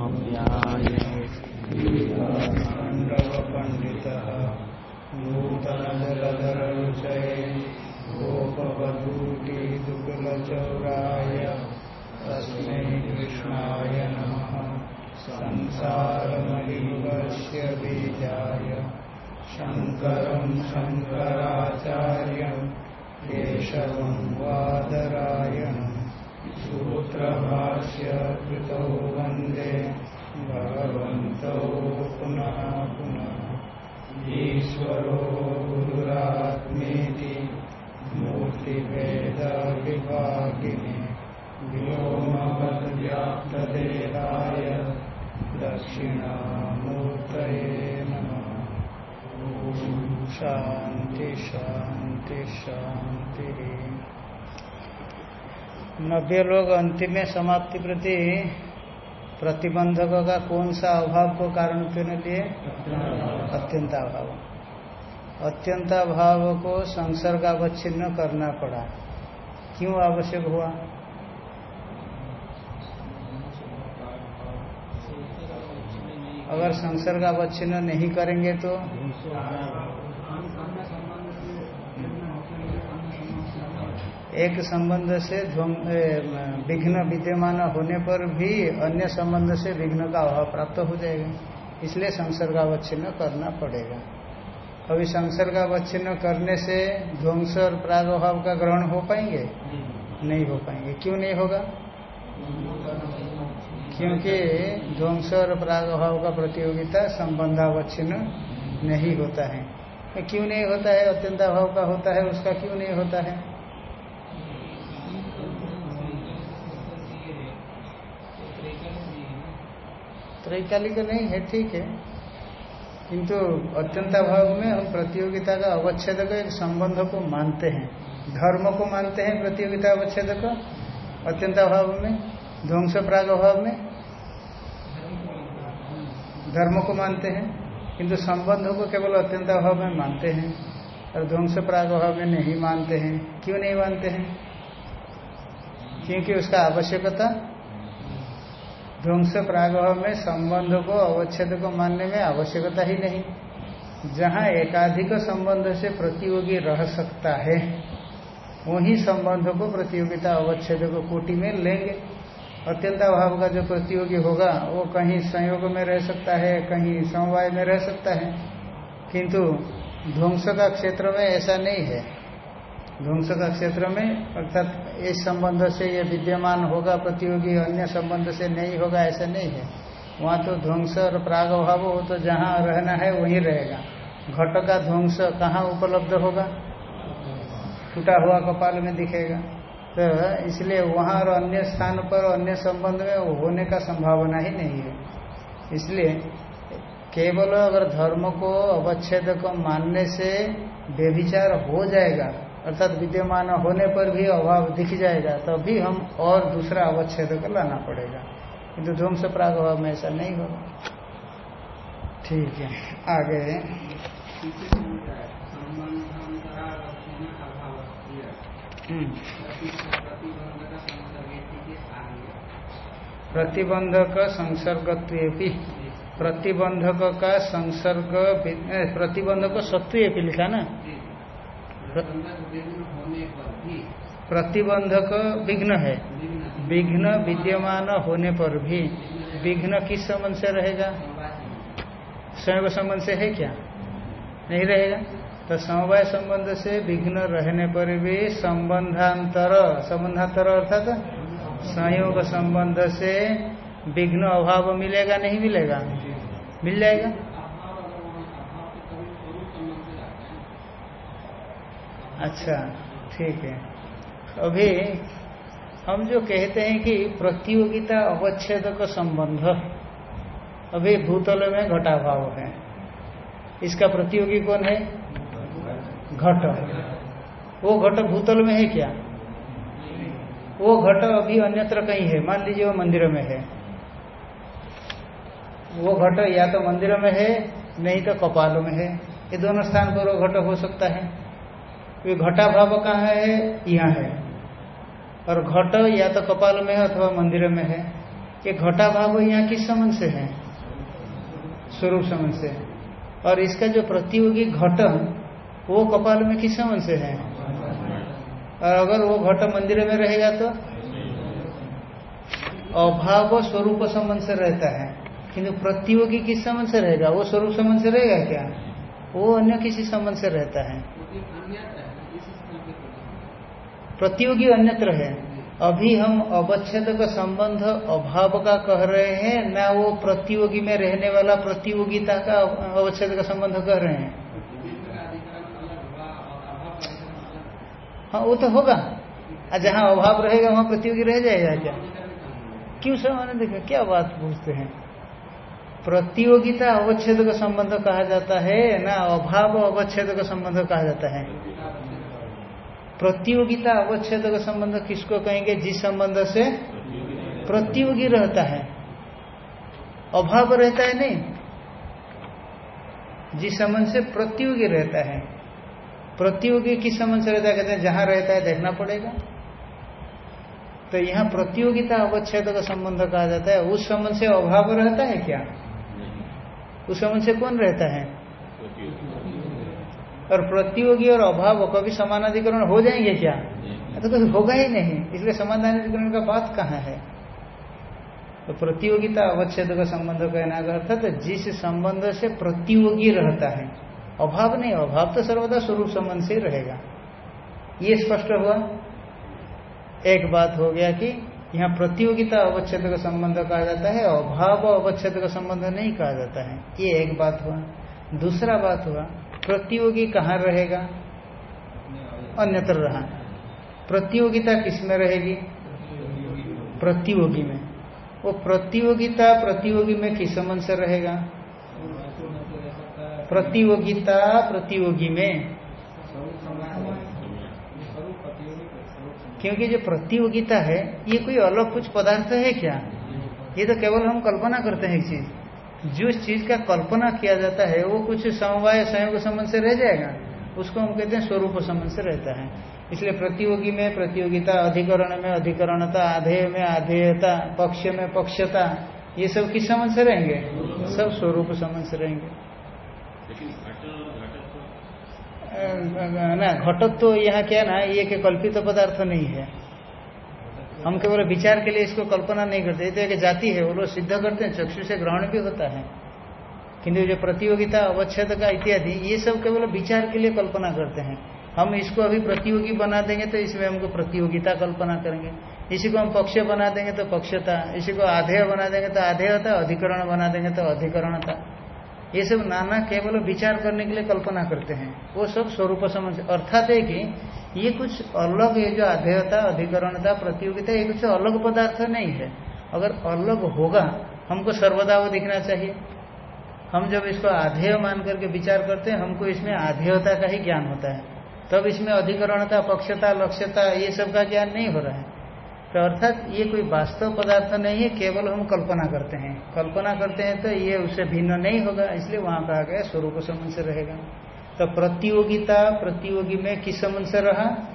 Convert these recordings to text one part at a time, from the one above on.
पाण्डवपण्डितः नूतनजलधररुचये गोपवधूटी दुकुलचौराय तस्मै कृष्णाय नमः। संसारमलिङ्गस्य बीजाय शङ्करं शङ्कराचार्यं केशवं वादरायणम् सूत्रभाष्य कृतौ वंदे। भगवन्तौ पुनः पुनः। ईश्वरो गुरुरात्मेति मूर्तिभेदविभागिने। व्योमवद्व्याप्तदेहाय दक्षिणामूर्तये नमः। ॐ शान्ति शान्ति, शान्तिः। नब्बे लोग अंतिम में समाप्ति प्रति प्रतिबंधक का कौन सा अभाव को कारण क्यों लिए? अत्यंत अभाव। अत्यंत अभाव को संसर्ग अवच्छिन्न करना पड़ा। क्यों आवश्यक हुआ? अगर संसर्ग अवच्छिन्न नहीं करेंगे तो? एक संबंध से विघ्न विद्यमान होने पर भी अन्य संबंध से विघ्न का अभाव प्राप्त हो जाएगा। इसलिए संसर्गावच्छिन्न करना पड़ेगा। अभी संसर्गावच्छिन्न करने से ध्वंस और प्राग अभाव का ग्रहण हो पाएँगे? नहीं हो पाएँगे। क्यों नहीं होगा? क्योंकि ध्वंस और प्राग अभाव का प्रतियोगिता संबंधावच्छिन्न नहीं होता है। क्यों नहीं होता है? अत्यंताभाव का होता है, उसका क्यों नहीं होता है? त्रैकालिक नहीं, है ठीक है। किंतु अत्यंताभाव में हम प्रतियोगिता का अवच्छेद का एक संबंध को मानते हैं। धर्म को मानते हैं प्रतियोगिता अवच्छेद को अत्यंताभाव में ध्वंस प्राग अभाव में। धर्म को मानते हैं, किंतु संबंध को केवल अत्यंत अभाव में मानते हैं और ध्वंस प्राग अभाव में नहीं मानते हैं। क्यों नहीं मानते हैं? क्योंकि उसका आवश्यकता ध्वंस प्रागभाव में संबंध को अवच्छेद को मानने में आवश्यकता ही नहीं। जहाँ एकाधिक संबंध से प्रतियोगी रह सकता है, वही संबंध को प्रतियोगिता अवच्छेद को कोटि में लेंगे। अत्यंत अभाव का जो प्रतियोगी होगा, वो कहीं संयोग में रह सकता है, कहीं समवाय में रह सकता है। किंतु ध्वंस का क्षेत्र में ऐसा नहीं है। ध्वंस का क्षेत्र में, अर्थात इस संबंध से ये विद्यमान होगा प्रतियोगी, अन्य संबंध से नहीं होगा, ऐसा नहीं है। वहाँ तो ध्वंस और प्राग अभाव हो तो जहाँ रहना है, वहीं रहेगा। घट का ध्वंस कहाँ उपलब्ध होगा? टूटा हुआ कपाल में दिखेगा। तो इसलिए वहाँ और अन्य स्थान पर, अन्य संबंध में होने का संभावना ही नहीं है। इसलिए केवल अगर धर्म को अवच्छेद को मानने से व्यभिचार हो जाएगा अर्थात विद्यमान होने पर भी अभाव दिख जाएगा, तभी हम और दूसरा अवच्छेद को लाना पड़ेगा। किंतु ध्वंस प्राग अभाव में ऐसा नहीं होगा। ठीक है, आगे। प्रतिबंधक संसर्गत्व प्रतिबंधक का संसर्ग प्रतिबंधक सत्व लिखा ना? प्रतिबंधक विघ्न है। विघ्न विद्यमान होने पर भी विघ्न किस संबंध से रहेगा? स्वयं संबंध से है क्या? नहीं रहेगा। तो समवाय संबंध से विघ्न रहने पर भी संबंधांतर संबंधांतर अर्थात संयोग संबंध से विघ्न अभाव मिलेगा, नहीं मिलेगा? मिल जाएगा। अच्छा ठीक है। अभी हम जो कहते हैं कि प्रतियोगिता अवच्छेद का संबंध, अभी भूतल में घटाभाव है। इसका प्रतियोगी कौन है? घट। वो घट भूतल में है क्या? वो घट अभी अन्यत्र कहीं है, मान लीजिए वो मंदिर में है। वो घट या तो मंदिर में है, नहीं तो कपाल में है। ये दोनों स्थान पर वो घट हो सकता है। वे घटा भाव कहाँ है यहाँ है। और घट या तो कपाल में है अथवा मंदिर में है। ये घटा भाव यहाँ किस संबंध से है? स्वरूप संबंध से। और इसका जो प्रतियोगी घट, वो कपाल में किस संबंध से है? और अगर वो घट मंदिर में रहेगा तो? अभाव स्वरूप संबंध से रहता है। किंतु प्रतियोगी किस संबंध से रहेगा? वो स्वरूप संबंध से रहेगा क्या? वो अन्य किसी संबंध से रहता है। प्रतियोगी अन्यत्र है। अभी हम अवच्छेद का संबंध अभाव का कह रहे हैं ना वो प्रतियोगी में रहने वाला प्रतियोगिता का अवच्छेद का संबंध कह रहे हैं। हाँ वो तो होगा। जहाँ अभाव रहेगा, वहाँ प्रतियोगी रह जाएगा क्या? क्यों समान देखा, क्या बात पूछते हैं? प्रतियोगिता अवच्छेद का संबंध कहा जाता है, ना अभाव अवच्छेद का संबंध कहा जाता है। प्रतियोगिता अवच्छेद का संबंध किसको कहेंगे? जिस संबंध से प्रतियोगी रहता है। अभाव रहता है नहीं। जिस संबंध से प्रतियोगी रहता है। प्रतियोगी किस संबंध से रहता है? कहते हैं जहाँ रहता है देखना पड़ेगा। तो यहाँ प्रतियोगिता अवच्छेद का संबंध कहा जाता है। उस संबंध से अभाव रहता है क्या? उस संबंध से कौन रहता है? और प्रतियोगी और अभाव कभी समानाधिकरण हो जाएँगे क्या? तो कभी होगा ही नहीं। इसलिए समानाधिकरण का बात कहाँ है? तो प्रतियोगिता अवच्छेद का संबंध कहना का अर्थात तो जिस संबंध से प्रतियोगी रहता है अभाव नहीं अभाव तो सर्वदा स्वरूप संबंध से रहेगा। ये स्पष्ट हुआ? एक बात हो गया कि यहाँ प्रतियोगिता अवच्छेद का संबंध कहा जाता है अभाव अवच्छेद का संबंध नहीं कहा जाता है। ये एक बात हुआ। दूसरा बात हुआ प्रतियोगी कहाँ रहेगा? अन्यत्र रहा। प्रतियोगिता किसमें रहेगी? प्रतियोगी में। वो प्रतियोगिता प्रतियोगी में किस संबंध से रहेगा? प्रतियोगिता प्रतियोगी में। क्योंकि जो प्रतियोगिता है, ये कोई अलग कुछ पदार्थ है क्या? ये तो केवल हम कल्पना करते हैं एक चीज़ जिस चीज़ का कल्पना किया जाता है वो कुछ समवाय संयोग संबंध से रह जाएगा। उसको हम कहते हैं स्वरूप संबंध से रहता है। इसलिए प्रतियोगी में प्रतियोगिता अधिकरण में अधिकरणता आधेय में आधेयता पक्ष में पक्षता ये सब किस संबंध से रहेंगे? सब स्वरूप संबंध से रहेंगे। ना घटक तो यहाँ क्या ना ये के कल्पित पदार्थ नहीं है। हम केवल विचार के लिए इसको कल्पना नहीं करते तो एक जाति है, वो लोग सिद्ध करते हैं, चक्षु से ग्रहण भी होता है। किंतु जो प्रतियोगिता, अवच्छेद का इत्यादि, ये सब केवल विचार के लिए कल्पना करते हैं। हम इसको अभी प्रतियोगी बना देंगे तो इसमें हमको प्रतियोगिता कल्पना करेंगे। इसी को हम पक्ष बना देंगे तो पक्षता, इसी को आधेय बना देंगे तो आधेयता, अधिकरण बना देंगे तो अधिकरणता। ये सब नाना केवल विचार करने के लिए कल्पना करते हैं। वो सब स्वरूप समझ, अर्थात है कि ये कुछ अलग, ये जो आधेयता अधिकरणता, प्रतियोगिता, ये कुछ अलग पदार्थ नहीं है। अगर अलग होगा, हमको सर्वदा वो दिखना चाहिए। हम जब इसको आधेय मान करके विचार करते हैं, हमको इसमें आधेयता का ही ज्ञान होता है। तब इसमें अधिकरणता, पक्षता, लक्ष्यता, ये सब का ज्ञान नहीं हो रहा है। तो अर्थात ये कोई वास्तव पदार्थ नहीं है, केवल हम कल्पना करते हैं। कल्पना करते हैं तो ये उससे भिन्न नहीं होगा, इसलिए वहाँ कहा गया स्वरूप समझ से रहेगा। तो प्रतियोगिता, प्रतियोगी में किस संबंध से रहा?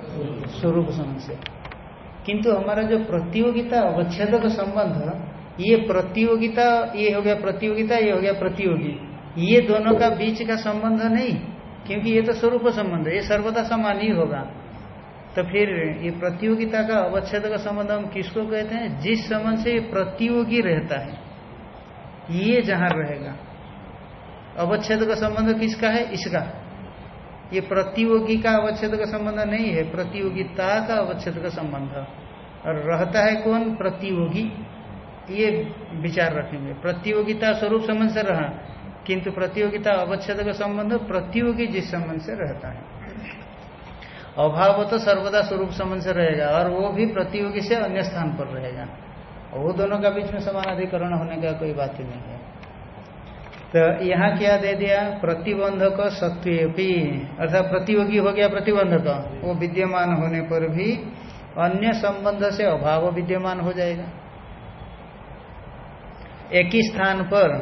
स्वरूप संबंध से। किंतु हमारा जो प्रतियोगिता अवच्छेद का संबंध, ये प्रतियोगिता, ये हो गया प्रतियोगिता, ये हो गया प्रतियोगी। ये दोनों का बीच का संबंध नहीं, क्योंकि ये तो स्वरूप संबंध है। ये सर्वदा समान ही होगा। तो फिर ये प्रतियोगिता का अवच्छेद का संबंध हम किसको कहते हैं? जिस संबंध से ये प्रतियोगी रहता है, ये जहाँ रहेगा। अवच्छेद का संबंध किसका है? इसका। ये प्रतियोगी का अवच्छेद का संबंध नहीं है, प्रतियोगिता का अवच्छेद का संबंध। और रहता है कौन? प्रतियोगी। ये विचार रखेंगे। प्रतियोगिता स्वरूप संबंध से रहा, किंतु प्रतियोगिता अवच्छेद का संबंध प्रतियोगी जिस संबंध से रहता है। अभाव तो सर्वदा स्वरूप संबंध से रहेगा, और वो भी प्रतियोगी से अन्य स्थान पर रहेगा। वो दोनों का बीच में समान अधिकरण होने का कोई बात ही नहीं है। तो यहाँ क्या दे दिया? प्रतिबंधक सत्वी अर्थात प्रतियोगी हो गया प्रतिबंधक। वो विद्यमान होने पर भी अन्य संबंध से अभाव विद्यमान हो जाएगा। एक ही स्थान पर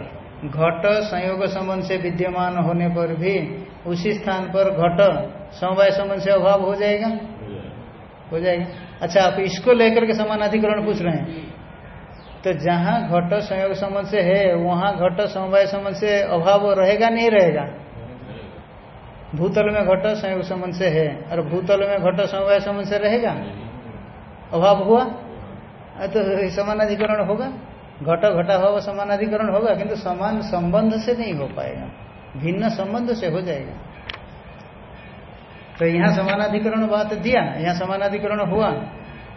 घट संयोग संबंध से विद्यमान होने पर भी उसी स्थान पर घट समवाय संबंध से अभाव हो जाएगा। हो जाएगा। अच्छा आप इसको लेकर के समान अधिकरण पूछ रहे हैं। तो जहाँ घट संयोग संबंध से है, वहाँ घट समवाय संबंध से अभाव रहेगा, नहीं रहेगा? भूतल में घट संयोग संबंध से है, और भूतल में घट समवाय संबंध से रहेगा? अभाव हुआ? तो समानाधिकरण होगा। घट घटा भाव समानाधिकरण होगा, किंतु समान संबंध से नहीं हो पाएगा। भिन्न संबंध से हो जाएगा। तो यहाँ समानाधिकरण बात दिया, यहाँ समानाधिकरण हुआ।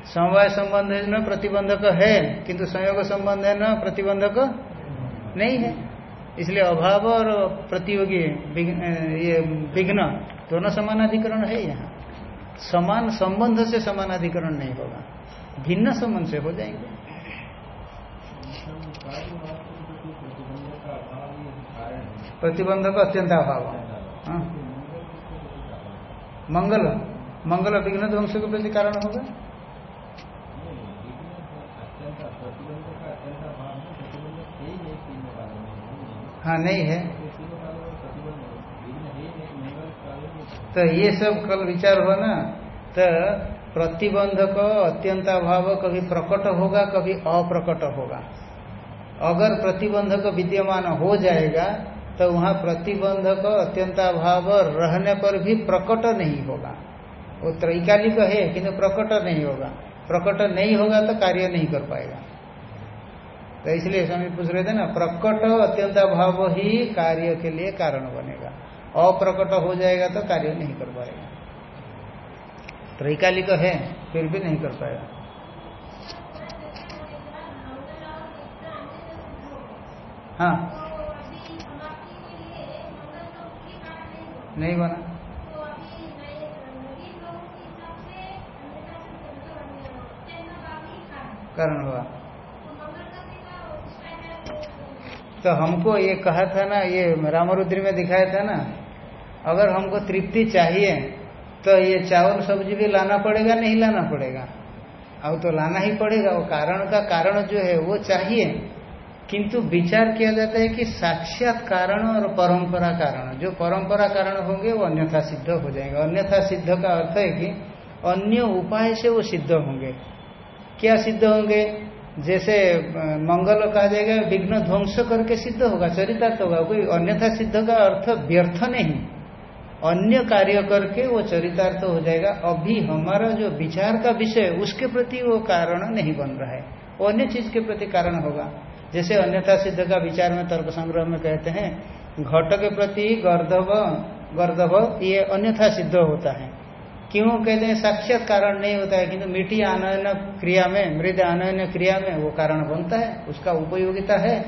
समवाय संबंध न प्रतिबंधक है, किंतु संयोग संबंध है न प्रतिबंधक नहीं है। इसलिए अभाव और प्रतियोगी ये विघ्न दोनों समानाधिकरण है यहाँ। समान संबंध से समानाधिकरण नहीं होगा। भिन्न संबंध से हो जाएँगे। प्रतिबंधक अत्यंत अभाव। हाँ। मंगल मंगल विघ्न ध्वंस के प्रति कारण होगा। हाँ नहीं है। तो ये सब कल विचार हुआ ना तो प्रतिबंधक अत्यंत अभाव कभी प्रकट होगा, कभी अप्रकट होगा। अगर प्रतिबंधक विद्यमान हो जाएगा तो वहाँ प्रतिबंधक अत्यंताभाव रहने पर भी प्रकट नहीं होगा। वो त्रैकालिक है, किंतु प्रकट नहीं होगा। प्रकट नहीं होगा तो कार्य नहीं कर पाएगा। तो इसलिए स्वामी पूछ रहे थे ना, प्रकट अत्यंताभाव ही कार्य के लिए कारण बनेगा। अप्रकट हो जाएगा तो कार्य नहीं कर पाएगा। त्रैकालिक है, फिर भी नहीं कर पाएगा। हाँ। नहीं बना। कारण हुआ। तो हमको ये कहा था ना, ये रामरुद्री में दिखाया था ना, अगर हमको तृप्ति चाहिए तो ये चावल सब्ज़ी भी लाना पड़ेगा, नहीं लाना पड़ेगा। अब तो लाना ही पड़ेगा, वो कारण का कारण जो है, वो चाहिए। किंतु विचार किया जाता है कि साक्षात कारण और परंपरा कारण, जो परंपरा कारण होंगे, वो अन्यथा सिद्ध हो जाएँगे। अन्यथा सिद्ध का अर्थ है कि अन्य उपाय से वो सिद्ध होंगे। क्या सिद्ध होंगे? जैसे मंगल कहा जाएगा, विघ्न ध्वंस करके सिद्ध होगा, चरितार्थ होगा, कोई अन्यथा सिद्ध का अर्थ व्यर्थ नहीं। अन्य कार्य करके वो चरितार्थ हो जाएगा। अभी हमारा जो विचार का विषय, उसके प्रति वो कारण नहीं बन रहा है। वो अन्य चीज़ के प्रति कारण होगा। जैसे अन्यथा सिद्ध का विचार में तर्क संग्रह में कहते हैं घट के प्रति गर्दभ गर्दभ ये अन्यथा सिद्ध होता है। क्यों कहते हैं? साक्षात कारण नहीं होता है, किंतु मिट्टी आनयन क्रिया में, मृद आनयन क्रिया में वो कारण बनता है, उसका उपयोगिता है,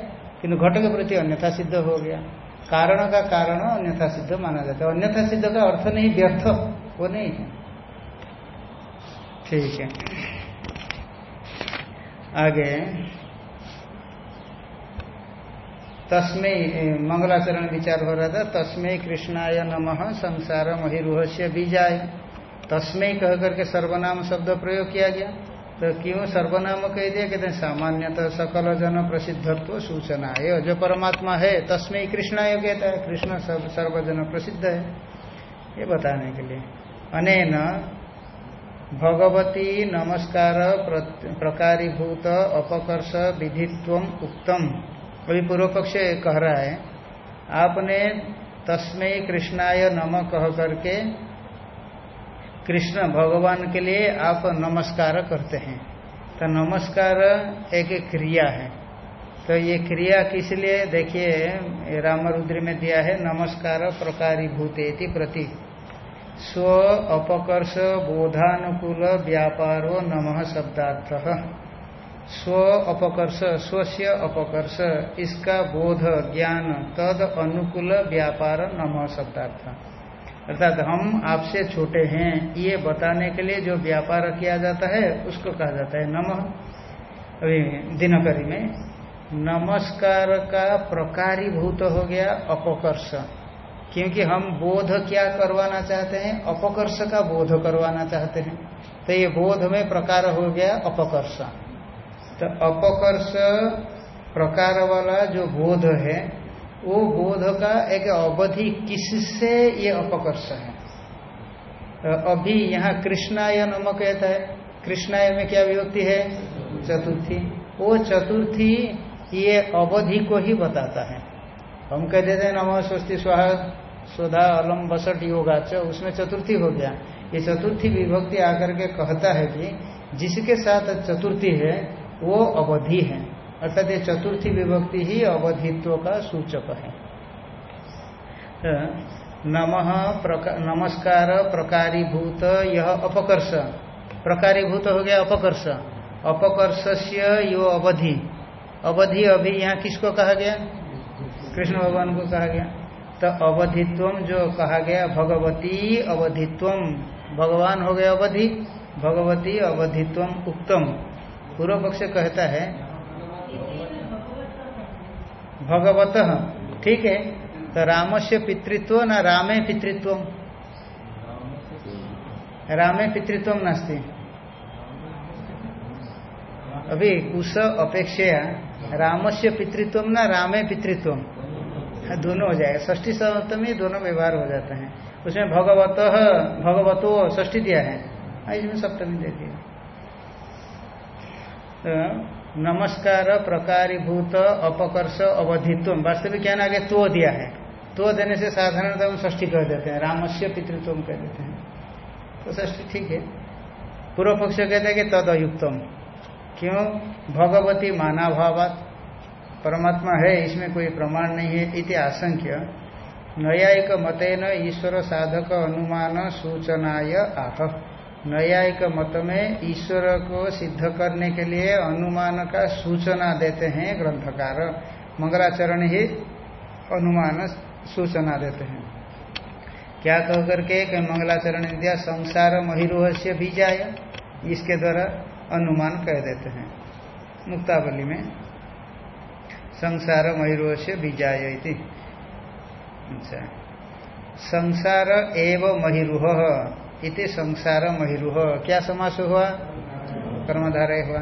किंतु घट के प्रति अन्यथा सिद्ध हो गया। कारण का कारण अन्यथा सिद्ध माना जाता है। अन्यथा सिद्ध का अर्थ नहीं, व्यर्थ, वो नहीं है। ठीक है। आगे। तस्मय मंगलाचरण विचार हो रहा था तस्मय कृष्णाय नमः संसार महिरूह से बीजाय। तस्मय कह करके सर्वनाम शब्द प्रयोग किया गया। तो क्यों सर्वनाम कह दिया? कहते हैं, सामान्यतः सकल जन प्रसिद्धत्व सूचना ये जो परमात्मा है तस्मय कृष्ण कृष्णाय कहता है। कृष्ण सर्वजन प्रसिद्ध है। ये बताने के लिए। अनेन भगवती नमस्कार प्रकारीभूत अपकर्ष विधित्व उत्तम अभी पूर्व पक्ष कह रहा है, आपने तस्मय कृष्णाय नम कह करके कृष्ण भगवान के लिए आप नमस्कार करते हैं। तो नमस्कार एक क्रिया है। तो ये क्रिया किस लिए? देखिए, रामरुद्र में दिया है, नमस्कार प्रकारी भूतेति प्रति। स्व अपकर्ष बोधानुकूल व्यापारो नमः शब्दार्थ। स्व अपकर्ष, स्वस्य अपकर्ष, इसका बोध ज्ञान, तद अनुकूल व्यापार नम शब्दार्थ। अर्थात हम आपसे छोटे हैं, ये बताने के लिए जो व्यापार किया जाता है, उसको कहा जाता है नम। अभी दिनकरी में, नमस्कार का प्रकारीभूत हो गया अपकर्ष। क्योंकि हम बोध क्या करवाना चाहते हैं, अपकर्ष का बोध करवाना चाहते हैं। तो ये बोध में प्रकार हो गया अपकर्ष। तो अपकर्ष प्रकार वाला जो बोध है वो बोध का एक अवधि किससे ये अपकर्ष है? तो अभी यहाँ कृष्णाय नम कहता है। कृष्णाय में क्या विभक्ति है? चतुर्थी। वो चतुर्थी ये अवधि को ही बताता है। हम कह देते हैं, नमो स्वस्ति स्वाहा स्वधा अलम बसट योगा उसमें चतुर्थी हो गया। ये चतुर्थी विभक्ति आकर के कहता है कि जिसके साथ चतुर्थी है, वो अवधि है। अर्थात ये चतुर्थी विभक्ति ही अवधित्व का सूचक है। तो नम प्रका, नमस्कार प्रकारीभूत यह अपकर्ष। प्रकारीभूत हो गया अपकर्ष। अपकर्ष यो अवधि। अवधि अभी यहाँ किसको कहा गया? कृष्ण भगवान को कहा गया। तो अवधित्व जो कहा गया भगवती अवधित्व भगवान हो गया अवधि भगवती अवधित्व उत्तम पूर्व पक्ष कहता है भगवत। ठीक है? तो राम से पितृत्व न रामे पितृत्व? रामे पितृत्व नास्ती। अभी कुश अपेक्षा राम से पितृत्व न रामे पितृत्व। दोनों हो जाएगा। ष्ठी सप्तमी दोनों व्यवहार हो जाते हैं। उसमें भगवत भगवतो ष्ठी दिया है। हाँ, इसमें सप्तमी दे दिया। तो नमस्कार प्रकारीभूत अपकर्ष अवधित्व। वास्तविक क्या आगे तो दिया है। तो देने से साधारणतः हम ष्ठी कह देते हैं। रामस्य पितृत्व कह देते हैं। तो ष्ठी ठीक है। पूर्व पक्ष कहते हैं कि तद अयुक्तम क्यों? भगवती मानाभावात। परमात्मा है, इसमें कोई प्रमाण नहीं है इति आशंक्य। न्यायिक मतेन ईश्वर साधक अनुमान सूचनाय आह। न्यायिक मत में ईश्वर को सिद्ध करने के लिए अनुमान का सूचना देते हैं ग्रंथकार। मंगलाचरण ही अनुमान सूचना देते हैं। क्या कह करके मंगलाचरण दिया संसार महिरोह से बीजाय, इसके द्वारा अनुमान कह देते हैं। मुक्तावली में, संसार महिरो से बीजाय अच्छा। संसार एवं महिरुह। इति संसार महिरुह क्या समास हुआ? कर्मधारय हुआ।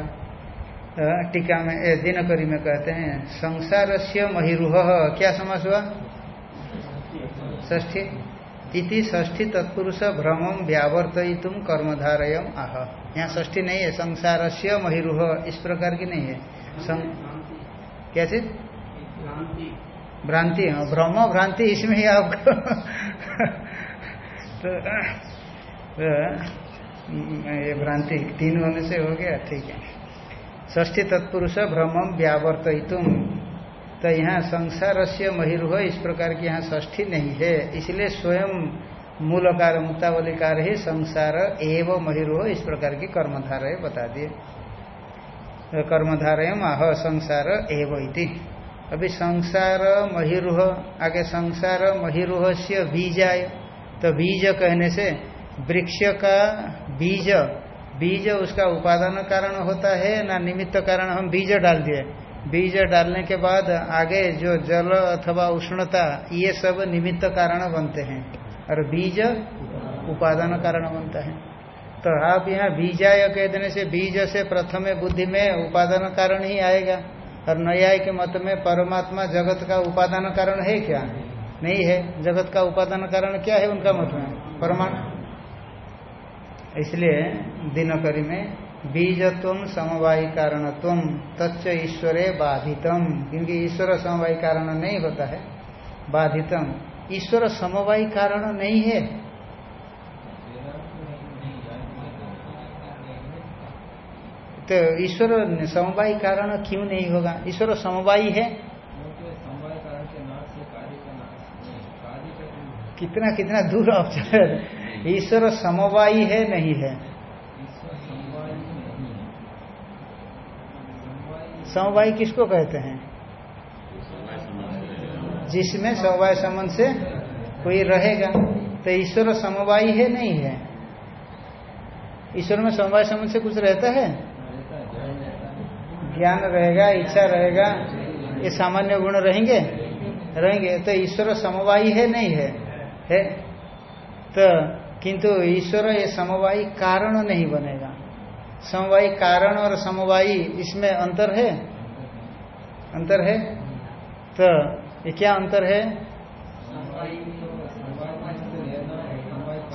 टीका में दिनकरी में कहते हैं संसार से महिरुह क्या समास हुआ? ष्ठी इति ष्ठी तत्पुरुष भ्रमम व्यावर्तुम कर्मधारयम आह। यहाँ ष्ठी नहीं है संसार से महिरुह इस प्रकार की नहीं है। सं... क्या चीज़? भ्रांति। भ्रम भ्रांति इसमें ही आपको तो, तो ये भ्रांति तीन होने से हो गया, ठीक है। ष्ठी तत्पुरुष भ्रमम व्यावर्तुम तो यहाँ संसार से महिरुह इस प्रकार की यहाँ ष्ठी नहीं है। इसलिए स्वयं मूल मूलकार मुक्तावलिकार ही संसार एवं महिरुह इस प्रकार की कर्मधारय बता दिए। कर्मधारयम आह संसार एव इति। अभी संसार महिरुह, आगे संसार महिरुह से बीजाय। तो बीज कहने से वृक्ष का बीज बीज उसका उपादान कारण होता है ना निमित्त कारण? हम बीज डाल दिए। बीज डालने के बाद आगे जो जल अथवा उष्णता, ये सब निमित्त कारण बनते हैं। और बीज उपादान कारण बनता है। तो आप यहाँ बीजाय कह देने से बीज से प्रथम बुद्धि में उपादान कारण ही आएगा। और न्याय के मत में परमात्मा जगत का उपादान कारण है क्या? नहीं है। जगत का उपादान कारण क्या है उनका मत में? परमाण इसलिए दिनकरी में बीजत्व समवायी कारणत्व तच्च ईश्वरे बाधितम। क्योंकि ईश्वर समवायी कारण नहीं होता है, बाधितम। ईश्वर समवायी कारण नहीं है। तो ईश्वर समवायी कारण क्यों नहीं होगा? ईश्वर समवायी है। कितना कितना दूर आप चले। ईश्वर समवायी है नहीं है। समवायी किसको कहते हैं? जिसमें समवाय संबंध से कोई रहेगा तो ईश्वर समवायी है नहीं है। ईश्वर में समवाय संबंध से कुछ रहता है। ज्ञान रहेगा इच्छा रहेगा ये सामान्य गुण रहेंगे? रहेंगे। तो ईश्वर समवायी है नहीं है? है। तो किंतु ईश्वर ये समवायी कारण नहीं बनेगा। समवायी कारण और समवायी इसमें अंतर है? अंतर है? तो ये क्या अंतर है?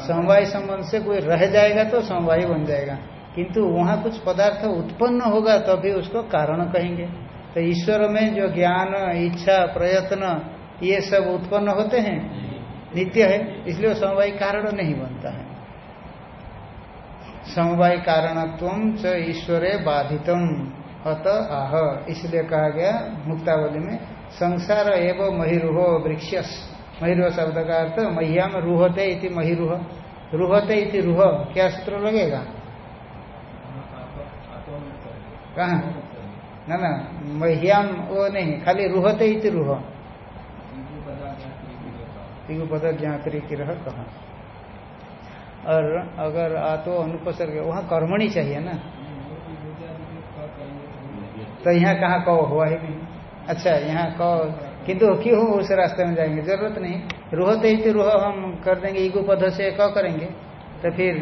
समवाय संबंध से कोई रह जाएगा तो समवायी बन जाएगा। किंतु वहाँ कुछ पदार्थ उत्पन्न होगा तभी तो उसको कारण कहेंगे। तो ईश्वर में जो ज्ञान, इच्छा, प्रयत्न, ये सब उत्पन्न होते हैं? नित्य है इसलिए वो समवाय कारण नहीं बनता है। समवाय कारणत्व च ईश्वरे बाधितम अत आह। इसलिए कहा गया मुक्तावली में संसार एवं महिरुह वृक्ष महिरुह शब्द का अर्थ महियाम रूहते इति महिरुह। रूहते इति रूह क्या सूत्र लगेगा? कहा? ना ना महियाम वो नहीं खाली रूहते इति रूह। पद ज्ञात्री की रह कहा। और अगर आ तो अनुपसर्ग, वहाँ कर्मणी चाहिए ना? तो यहाँ कहाँ कौ हुआ ही नहीं। अच्छा यहाँ कौ किंतु क्यों उस रास्ते में जाएँगे? ज़रूरत नहीं। रूह तो ही रूह, हम कर देंगे ईगु पद से क करेंगे। तो फिर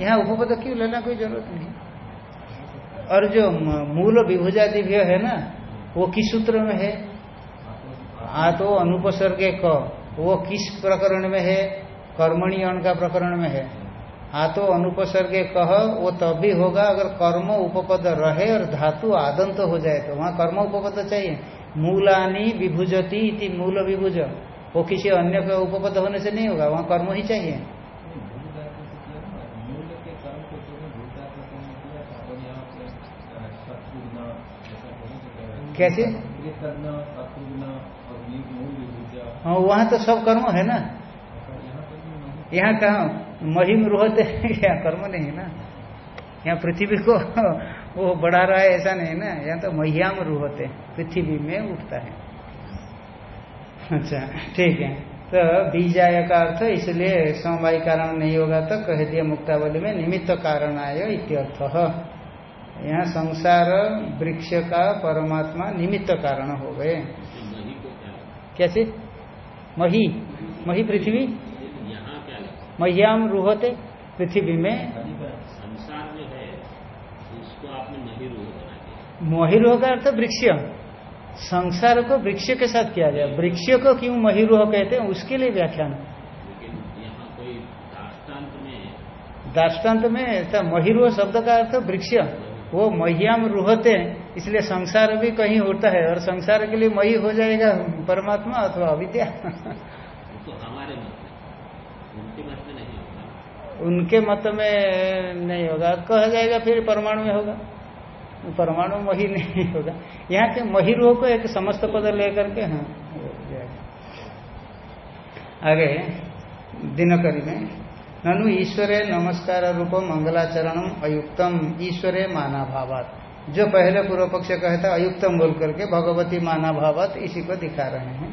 यहाँ उपपद क्यों लेना कोई ज़रूरत नहीं। और जो मूल विभुजा दिव्य है ना, वो किस सूत्र में है? आ तो अनुपसर्गे क, वो किस प्रकरण में है? कर्मणी अण का प्रकरण में है। आ तो अनुपसर्गे कह, वो तभी होगा अगर कर्म उपपद रहे और धातु आदंत हो जाए तो। वहाँ कर्म उपपद चाहिए। मूलानी विभुजती इति मूल विभुज। वो किसी अन्य का उपपद होने से नहीं होगा, वहाँ कर्म ही चाहिए। कैसे? हाँ वहाँ तो सब कर्म है ना। यहाँ कहा महिम रोहते यहाँ कर्म नहीं है ना। यहाँ पृथ्वी को वो बढ़ा रहा है ऐसा नहीं ना। यहाँ तो महियाम रूहते पृथ्वी में उठता है। अच्छा ठीक है। तो बीजाय का अर्थ इसलिए समवाय कारण नहीं होगा तो कह दिया मुक्तावली में निमित्त कारण आय इत्यर्थ। यहाँ संसार वृक्ष का परमात्मा निमित्त कारण हो गए। कैसे? मही मही पृथ्वी। महियाम रूहते पृथ्वी में। संसार जो है उसको आपने महिरूह का अर्थ वृक्ष। संसार को वृक्ष के साथ किया गया। वृक्ष को क्यों महिरूह कहते हैं? उसके लिए व्याख्यान। दाष्टान्त में था महिरूह शब्द का अर्थ वृक्ष। वो महियाम रूहते इसलिए संसार भी कहीं होता है और संसार के लिए मही हो जाएगा परमात्मा अथवा अविद्या। तो हमारे मत उनके मत में नहीं होगा। उनके मत में नहीं होगा। कहा जाएगा फिर परमाणु में होगा। परमाणु मही नहीं होगा। यहाँ के मही रूह को एक समस्त पद लेकर के हाँ आगे दिनकरी में। ननु ईश्वरे नमस्कार रूप मंगलाचरणम अयुक्तम ईश्वरे माना भावात जो पहले पूर्व पक्ष कहता अयुक्तम बोल करके भगवती माना भावात इसी को दिखा रहे हैं।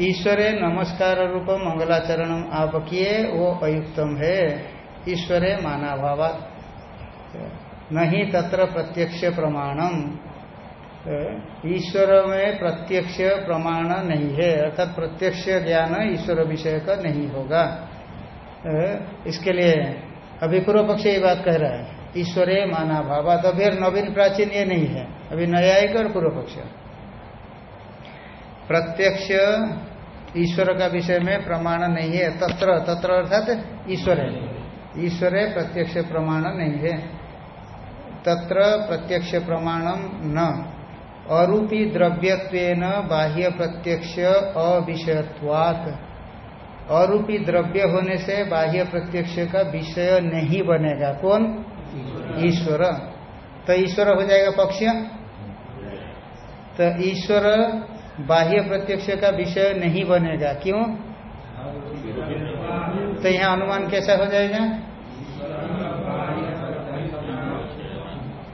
ईश्वरे नमस्कार रूप मंगलाचरणम आप किए, वो अयुक्तम है। ईश्वरे माना भावात नहीं तत्र प्रत्यक्ष प्रमाणम ईश्वर में प्रत्यक्ष प्रमाण नहीं है, अर्थात प्रत्यक्ष ज्ञान ईश्वर विषय का नहीं होगा। इसके लिए अभी पूर्व पक्ष ये बात कह रहा है, ईश्वरे माना भावा तो फिर नवीन प्राचीन ये नहीं है, अभी न्यायिक और पूर्व पक्ष प्रत्यक्ष ईश्वर का विषय में प्रमाण नहीं है, तत्र तत्र अर्थात ईश्वर है ईश्वर प्रत्यक्ष प्रमाण नहीं है। तत्र प्रत्यक्ष प्रमाणम न, अरूपी द्रव्यत्व बाह्य प्रत्यक्ष अविषयत्वात्। अरूपी द्रव्य होने से बाह्य प्रत्यक्ष का विषय नहीं बनेगा। कौन? ईश्वर। तो ईश्वर हो जाएगा पक्ष? तो ईश्वर बाह्य प्रत्यक्ष का विषय नहीं बनेगा। क्यों? तो यहाँ अनुमान कैसा हो जाएगा?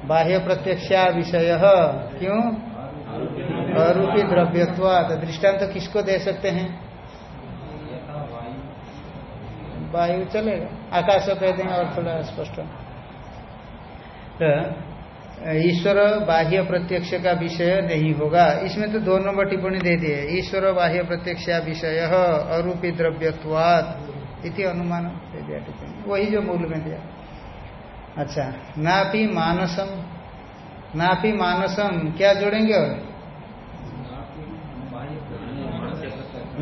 बाह्य प्रत्यक्षा विषय। क्यों? अरूपी द्रव्यत्व। दृष्टांत तो किसको दे सकते हैं? वायु चलेगा। आकाश कह देंगे और थोड़ा स्पष्ट तो ईश्वर बाह्य प्रत्यक्ष का विषय नहीं होगा। इसमें तो दो नंबर टिप्पणी दे दिए ईश्वर बाह्य प्रत्यक्ष विषय अरूपी द्रव्यवाद इति अनुमान दे दिया टिप्पणी। वही जो मूल में दिया। अच्छा नापी मानसम नापी मानसम क्या जोड़ेंगे और?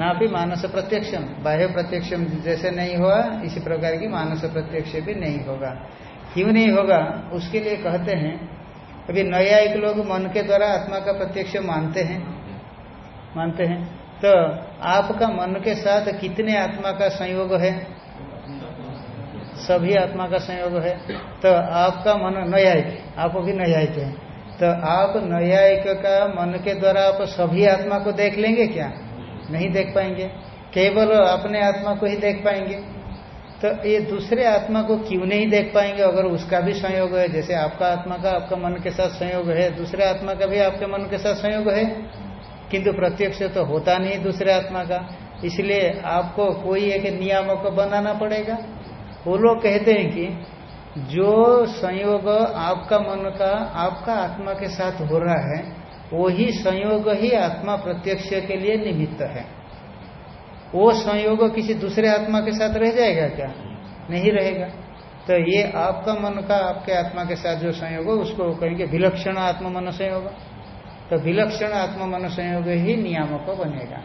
ना भी मानस प्रत्यक्षम बाह्य प्रत्यक्षम जैसे नहीं हुआ, इसी प्रकार की मानस प्रत्यक्ष भी नहीं होगा। क्यों नहीं होगा? उसके लिए कहते हैं, अभी नया एक लोग मन के द्वारा आत्मा का प्रत्यक्ष मानते हैं। मानते हैं। तो आपका मन के साथ कितने आत्मा का संयोग है? सभी आत्मा का संयोग है। तो आपका मन न्यायिक आप भी न्यायिक है। तो आप न्यायिक का मन के द्वारा आप सभी आत्मा को देख लेंगे क्या? नहीं देख पाएँगे। केवल अपने आत्मा को ही देख पाएँगे। तो ये दूसरे आत्मा को क्यों नहीं देख पाएँगे? अगर उसका भी संयोग है, जैसे आपका आत्मा का आपका मन के साथ संयोग है, दूसरे आत्मा का भी आपके मन के साथ संयोग है। किंतु प्रत्यक्ष तो होता नहीं दूसरे आत्मा का। इसलिए आपको कोई एक नियामक बनाना पड़ेगा। वो लोग कहते हैं कि जो संयोग आपका मन का, आपका आत्मा के साथ हो रहा है वही संयोग ही आत्मा प्रत्यक्ष के लिए निमित्त है। वो संयोग किसी दूसरे आत्मा के साथ रह जाएगा क्या? नहीं रहेगा। तो ये आपका मन का, आपके आत्मा के साथ जो संयोग हो, उसको कहेंगे विलक्षण आत्म मन संयोग। तो विलक्षण आत्म मन संयोग ही नियामक बनेगा।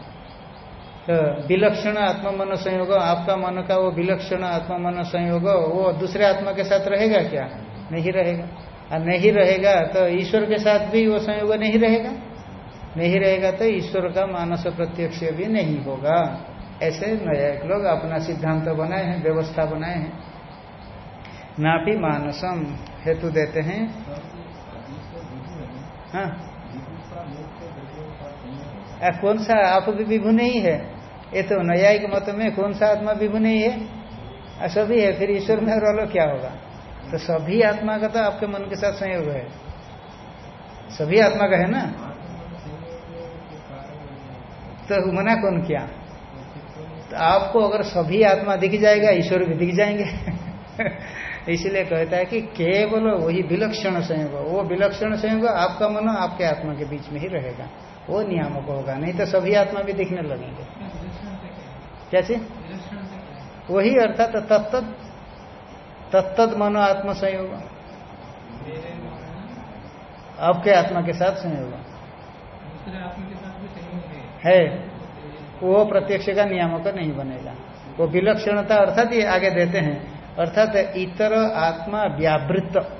तो विलक्षण आत्म मन संयोग, आपका मन का वो विलक्षण आत्म मन संयोग, वो दूसरे आत्मा के साथ रहेगा क्या? नहीं रहेगा। और नहीं रहेगा तो ईश्वर के साथ भी वो संयोग नहीं रहेगा। नहीं रहेगा तो ईश्वर का मानस प्रत्यक्ष भी नहीं होगा। ऐसे न्यायिक लोग अपना सिद्धांत बनाए हैं, व्यवस्था बनाए हैं। ना भी मानसम हेतु देते हैं। हाँ। कौन सा आप भी विभु नहीं है? ये तो न्यायिक मत में कौन सा आत्मा विभु नहीं है? सभी है, फिर ईश्वर में रोलो क्या होगा? तो सभी आत्मा का तो आपके मन के साथ संयोग है। सभी आत्मा का है ना? तो मना कौन किया? तो आपको अगर सभी आत्मा दिख जाएगा ईश्वर भी दिख जाएँगे। इसलिए कहता है कि केवल वही विलक्षण संयोग वो विलक्षण संयोग आपका मन आपके आत्मा के बीच में ही रहेगा। वो नियामक होगा नहीं तो सभी आत्मा भी दिखने लगेंगे। कैसे वही अर्थात तत्त तत्त मनो आत्म संयोग। आपके आत्मा के साथ संयोग। है। वो प्रत्यक्ष का नियामक नहीं बनेगा। वो विलक्षणता अर्थात ये आगे देते हैं अर्थात इतर आत्मा व्यावृत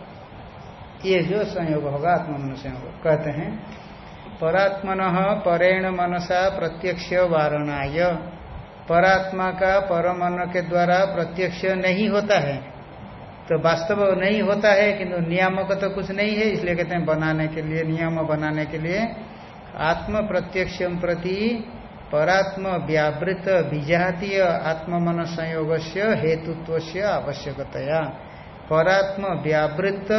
ये जो संयोग होगा आत्मा मन संयोग कहते हैं परात्मन परेण मनसा प्रत्यक्ष वारणाय। परात्मा का परमन के द्वारा प्रत्यक्ष नहीं होता है। तो वास्तव नहीं होता है किंतु नियामक तो कुछ नहीं है, इसलिए कहते हैं बनाने के लिए, नियम बनाने के लिए। आत्म प्रत्यक्ष प्रति परात्म व्यावृत विजातीय आत्मन संयोग से हेतुत्व से आवश्यकतया। परात्म व्यावृत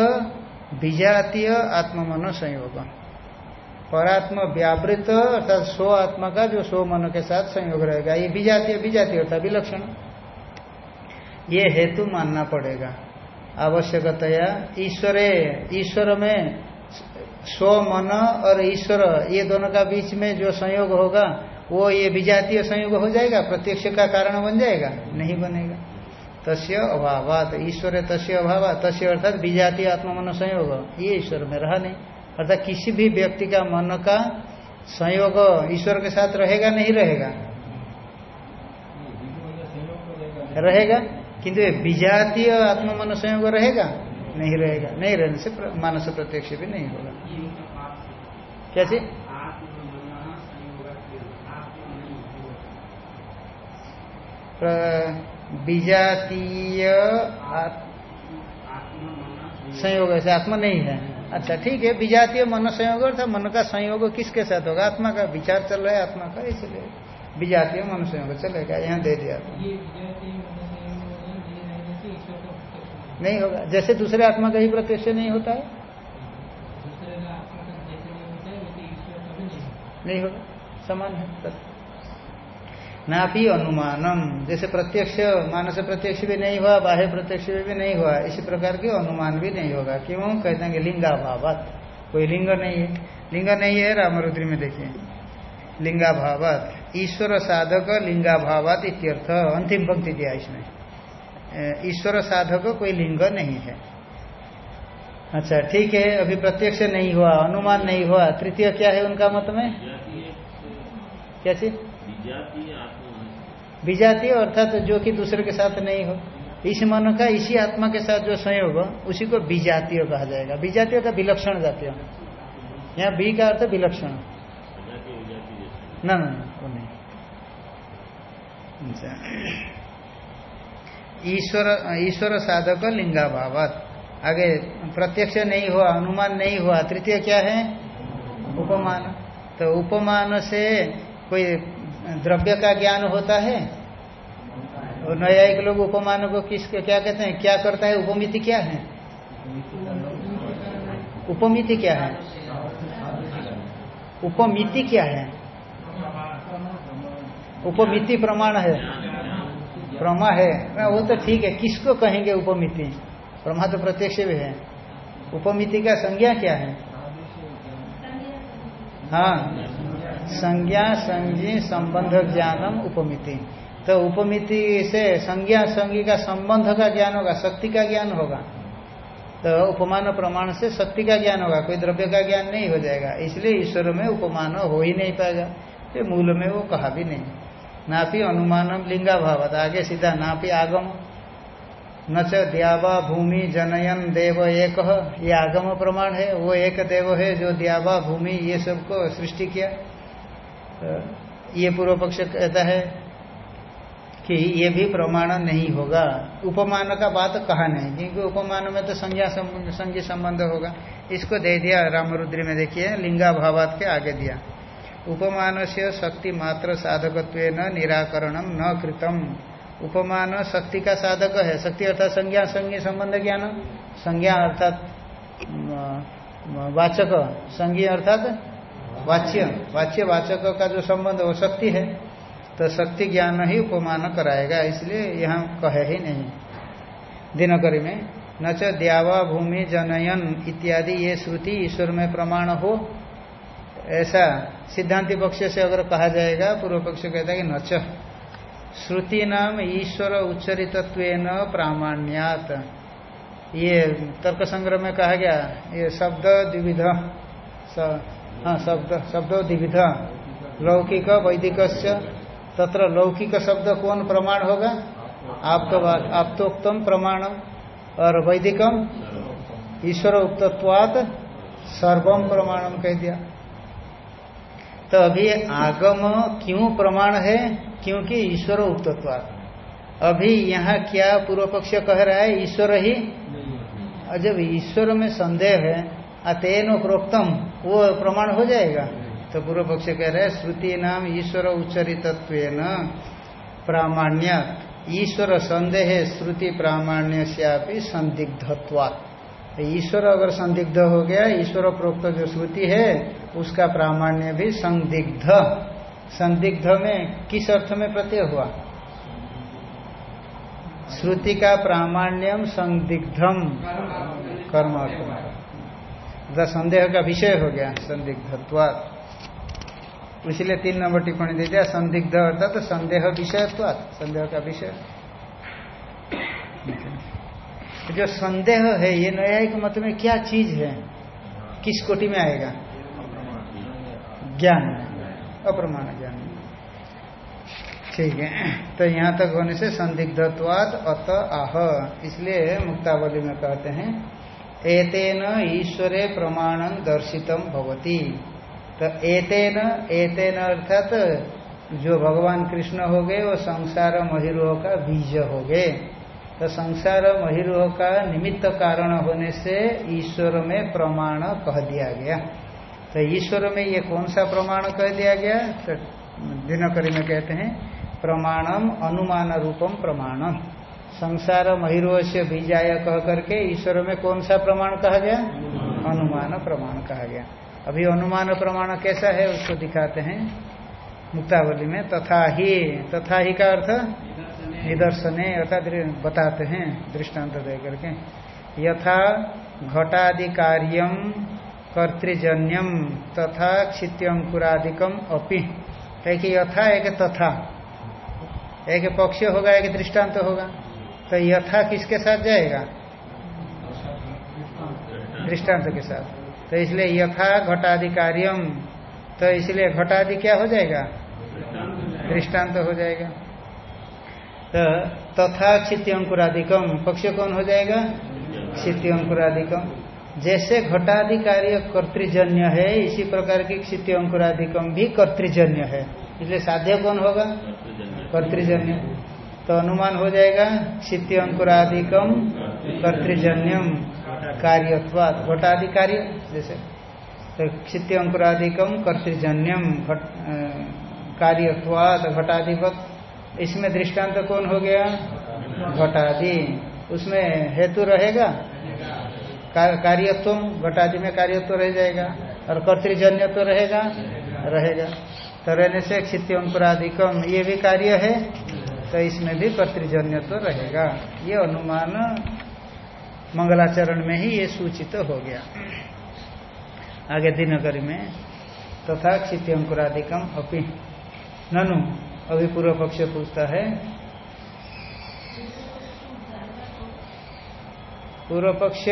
विजातीय आत्मन संयोग परात्म व्यावृत अर्थात सो आत्मा का जो सो मन के साथ संयोग रहेगा, ये विजातीय विजातीय अर्थात विलक्षण। ये हेतु मानना पड़ेगा। आवश्यकतया। ईश्वरे, ईश्वर में स्व, मन और ईश्वर, ये दोनों का बीच में जो संयोग होगा, वो ये विजातीय संयोग हो जाएगा, प्रत्यक्ष का कारण बन जाएगा, नहीं बनेगा। तस्य अभाव ईश्वर तस्य अभाव तस्य अर्थात विजातीय आत्मन संयोग, ये ईश्वर में रहा नहीं। अर्थात किसी भी व्यक्ति का मन का संयोग ईश्वर के साथ रहेगा, नहीं रहेगा? रहेगा। किंतु ये विजातीय आत्मन संयोग रहेगा? नहीं रहेगा। नहीं रहने से मानस प्रत्यक्ष भी नहीं होगा। कैसे? विजातीय संयोग, ऐसे आत्मा नहीं है। अच्छा ठीक है, विजातीय मन संयोग अर्थात मन का संयोग किसके साथ होगा? आत्मा का विचार चल रहा है, आत्मा का, इसलिए विजातीय मन संयोग चलेगा, यहाँ दे दिया। नहीं होगा। जैसे दूसरे आत्मा का ही प्रत्यक्ष नहीं होता है। नहीं होगा। समान है ना भी अनुमानम। जैसे प्रत्यक्ष मानस प्रत्यक्ष भी नहीं हुआ बाह्य प्रत्यक्ष भी नहीं हुआ इसी प्रकार के अनुमान भी नहीं होगा। क्यों? कहते हैं कि लिंगाभावत। कोई लिंग नहीं है। लिंग नहीं है रामरुद्री में देखिए। लिंगाभावत। ईश्वर साधक लिंगाभावत इत्यर्थ। अंतिम पंक्ति दिया इसमें ईश्वर साधक कोई लिंग नहीं है। अच्छा ठीक है अभी प्रत्यक्ष नहीं हुआ अनुमान नहीं हुआ। तृतीय क्या है उनका मत में? कैसे विजातीय अर्थात तो जो कि दूसरे के साथ नहीं हो। इस मन का इसी आत्मा के साथ जो संयोग उसी को विजातीय कहा जाएगा। विजातीय का विलक्षण जातीय यहाँ बी का अर्थ विलक्षण। ना ना वो नहीं। अच्छा। ईश्वर ईश्वर साधक लिंगाभावत। आगे, प्रत्यक्ष नहीं हुआ, अनुमान नहीं हुआ, तृतीय क्या है? उपमान। तो उपमान से कोई द्रव्य का ज्ञान होता है? और न्यायिक लोग उपमान को किस, क्या कहते हैं? क्या करता है? उपमिति क्या है? उपमिति क्या है? उपमिति क्या है? उपमिति प्रमाण है। प्रमा है। वो तो ठीक है, किसको कहेंगे उपमिति? प्रमा तो प्रत्यक्ष भी है। उपमिति का संज्ञा क्या है? हाँ। संज्ञा संजी संबंध, ज्ञानम, उपमिति। तो उपमिति से संज्ञा, संज्ञी का संबंध का ज्ञान होगा, शक्ति का ज्ञान होगा। तो उपमान प्रमाण से शक्ति का ज्ञान होगा, कोई द्रव्य का ज्ञान नहीं हो जाएगा। इसलिए ईश्वर में उपमान हो ही नहीं पाएगा। तो मूल में वो कहा भी नहीं। नापी अनुमानम लिंगा भावत आगे सीधा, नापी आगम। न च द्यावा भूमि जनयन देव एक। ये आगम प्रमाण है, वो एक देव है, जो द्यावा भूमि, ये सबको सृष्टि किया। ये पूर्व पक्ष कहता है कि ये भी प्रमाण नहीं होगा। उपमान का बात कहा नहीं? क्योंकि उपमान में तो संज्ञा संज्ञा संबंध होगा। इसको दे दिया रामरुद्री में, देखिए लिंगा भावात के आगे दिया। उपमान से शक्ति मात्र साधकत्व निराकरणम न कृतम। उपमान शक्ति का साधक है। शक्ति अर्थात संज्ञा संज्ञा संबंध ज्ञान। संज्ञा अर्थात वाचक। संज्ञा अर्थात वाच्य। वाच्य, वाचक का जो संबंध, वो शक्ति है। तो शक्ति ज्ञान ही उपमान कराएगा, इसलिए यहाँ कहे ही नहीं। दिनकरी में, न च भूमि जनयन इत्यादि ये श्रुति ईश्वर में प्रमाण हो ऐसा सिद्धांति पक्ष से अगर कहा जाएगा, पूर्व पक्ष कहता है कि नच। श्रुति नाम ईश्वर उच्चरितत्व प्रामाण्यात। ये तर्क संग्रह में कहा गया, ये शब्द द्विविध। हाँ शब्द शब्द द्विविध। लौकिक वैदिक तत्र लौकिक शब्द कौन प्रमाण होगा? आप तो आप उत्तम प्रमाण और वैदिकम ईश्वर उक्तत्वात सर्वम प्रमाणम कह दिया। तो अभी आगम क्यों प्रमाण है? क्योंकि ईश्वर उक्तत्वात अभी यहाँ क्या पूर्व पक्ष कह रहा है? ईश्वर ही? जब ईश्वर में संदेह है, अतेन प्रोक्तम, वो प्रमाण हो जाएगा। तो पूर्व पक्ष कह रहे हैं, श्रुति नाम ईश्वर उच्चरितत्व प्रामाण्य ईश्वर संदेह, श्रुति प्रामाण्य से संदिग्धत्वात्। ईश्वर अगर संदिग्ध हो गया, ईश्वर प्रोक्त जो श्रुति है, उसका प्रामाण्य भी संदिग्ध। संदिग्ध में किस अर्थ में प्रत्यय हुआ? श्रुति का प्रामाण्यम संदिग्धम, कर्म अर्थ संदेह का विषय हो गया, संदिग्धत्वात्। इसलिए तीन नंबर टिप्पणी दे दिया, संदिग्ध अर्थात तो संदेह विषय संदेह का विषय। जो संदेह है, ये न्यायिक मत में क्या चीज़ है? किस कोटि में आएगा? ज्ञान। अप्रमाण ज्ञान। ठीक है। तो यहाँ तक होने से संदिग्धत्वाद अत आह। इसलिए मुक्तावली में कहते हैं, एतेन ईश्वरे प्रमाण दर्शितम भवती। तो एतेन एतेन अर्थात जो भगवान कृष्ण हो गए, वो संसार महिरोह का बीज हो गए। तो संसार महिरोह का निमित्त कारण होने से ईश्वर में प्रमाण कह दिया गया। तो ईश्वर में ये कौन सा प्रमाण कह दिया गया? तो दिनकरी में कहते हैं, प्रमाणम अनुमान रूपम प्रमाणम। संसार महिरोह से बीजाय कह करके ईश्वर में कौन सा प्रमाण कहा गया? अनुमान प्रमाण कहा गया। अभी अनुमान प्रमाण कैसा है उसको दिखाते हैं। मुक्तावली में तथा ही तथा ही का अर्थ? निदर्शने अर्थात बताते हैं, दृष्टांत दे करके। यथा घटादि कार्यम कर्तृजन्यम तथा क्षित्यंकुरादिकम अपि। एक यथा, एक तथा। एक पक्ष होगा, एक दृष्टांत होगा। तो यथा किसके साथ जाएगा? दृष्टांत के साथ। तो इसलिए यथा घटादि कार्यम तो इसलिए घटादि क्या हो जाएगा? दृष्टांत हो जाएगा। तो तथा क्षिति अंकुराधिकम पक्ष कौन हो जाएगा? क्षिति अंकुराधिकम जैसे घटादि कार्य कर्तृजन्य है, इसी प्रकार की क्षिति अंकुराधिकम भी कर्तृजन्य है। इसलिए साध्य कौन होगा? कर्तृजन्य। तो अनुमान हो जाएगा, क्षिति अंकुराधिकम कर्तृजन्यम कार्यत्वाद घटादि कार्य जैसे। तो क्षिति अंकुराधिकम कर्तृजन्यम कार्यत्वाद घटाधिपत। इसमें दृष्टांत तो कौन हो गया? घटादि उसमें हेतु रहेगा? कार्यत्व घटादि में कार्यत्व रह जाएगा। और कर्तृजन्य तो रहेगा? रहेगा। तो रहने से क्षित्य अंकुराधिकम ये भी कार्य है तो इसमें भी कर्तृजन्य तो रहेगा। ये अनुमान मंगलाचरण में ही ये सूचित तो हो गया। आगे दिनकरी में तथा तो क्षित्य अंकुराधिकम अपी। ननु अभी पूर्व पक्ष पूछता है। पूर्व पक्ष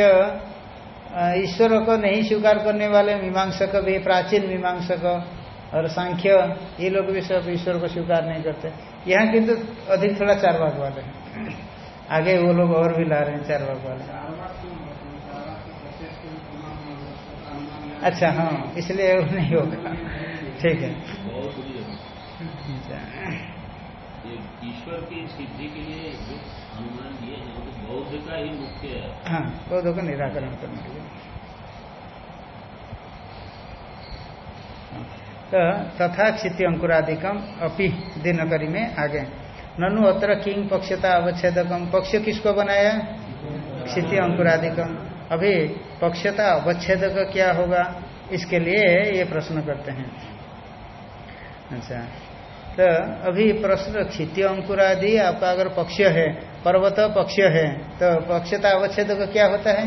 ईश्वर को नहीं स्वीकार करने वाले मीमांसक भी प्राचीन मीमांसक और सांख्य, ये लोग भी सब ईश्वर को स्वीकार नहीं करते। यहाँ किंतु अधिक थोड़ा चार भाग वाले हैं। आगे वो लोग और भी ला रहे हैं चार भाग वाले। अच्छा हाँ इसलिए नहीं होगा। ठीक है। ईश्वर की सिद्धि के लिए अनुमान दिए वो बौद्ध का ही मुख्य है। हाँ बौद्ध का निराकरण करने के लिए। तो तथा क्षिति अंकुराधिकम अपि दिनकरी में आगे। ननु अत्र किंग पक्षता अवच्छेदकम? पक्ष किसको बनाया? क्षिति अंकुराधिकम अभी पक्षता अवच्छेदक क्या होगा? इसके लिए ये प्रश्न करते हैं। अच्छा। तो अभी प्रश्न क्षिति अंकुरादि आपका अगर पक्ष है, पर्वत पक्ष है तो पक्षता अवच्छेद का क्या होता है?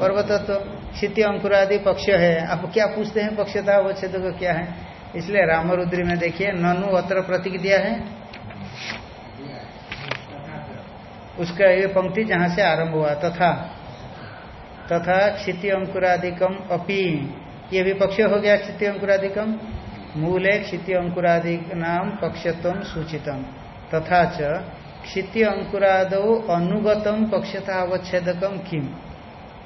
पर्वत तो क्षिति अंकुरादि पक्ष है। आप क्या पूछते हैं पक्षता अवच्छेद का क्या है? इसलिए रामरुद्री में देखिए, ननु अत्र प्रतीक दिया है। उसका ये पंक्ति जहाँ से आरंभ हुआ, तथा। तथा क्षिति अंकुरादिकम अपी। ये भी पक्ष हो गया क्षिति अंकुरादिकम। मूले क्षिति अंकुरादि नाम पक्षत्व सूचितम। तथा च क्षिति अंकुराद अनुगतम पक्षता अवच्छेदकम किम?